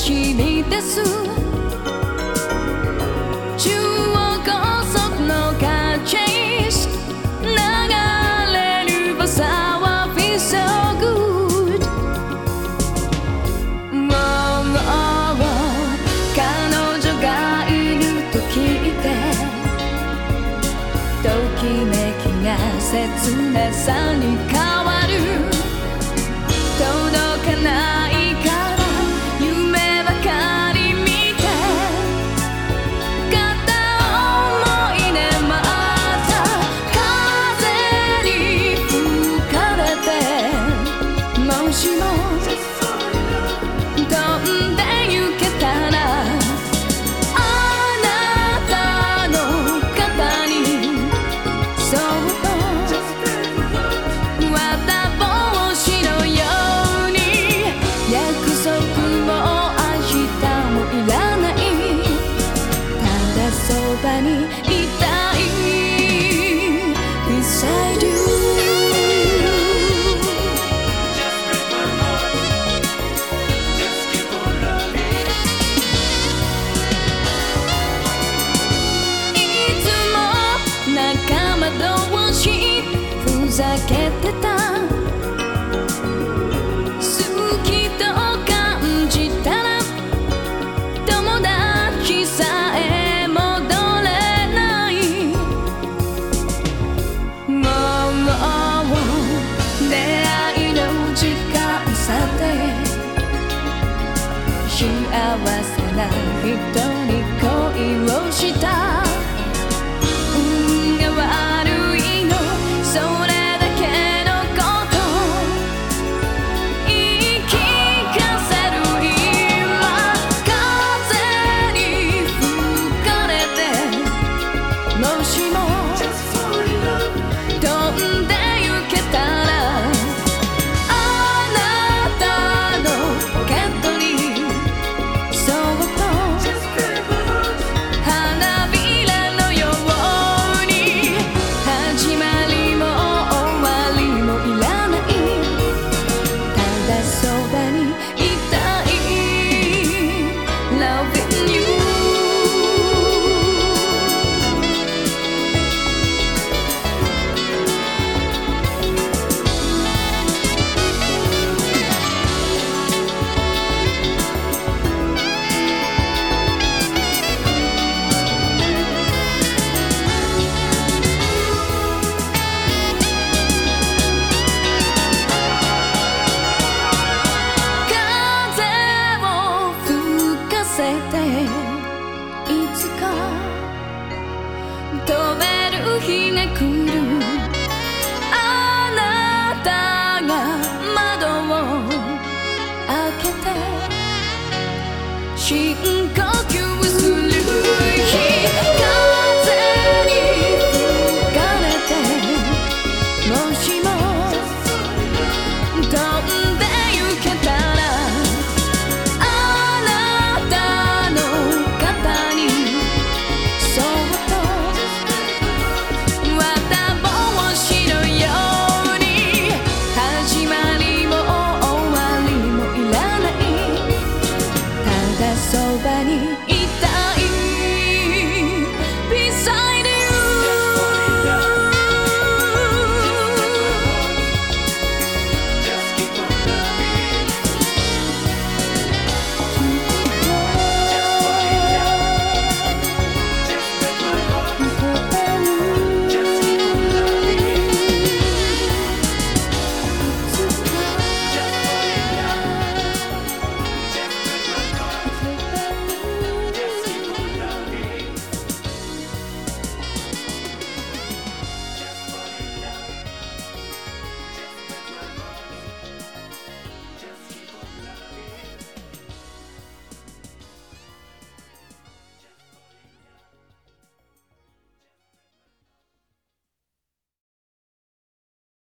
しみです。中央高速のカーチェイス流れるバサは Be so good もう彼女がいると聞いて。ときめきが切なさに変わる。幸せな人に恋をした飛べる日が来る。あなたが窓を開けて。進行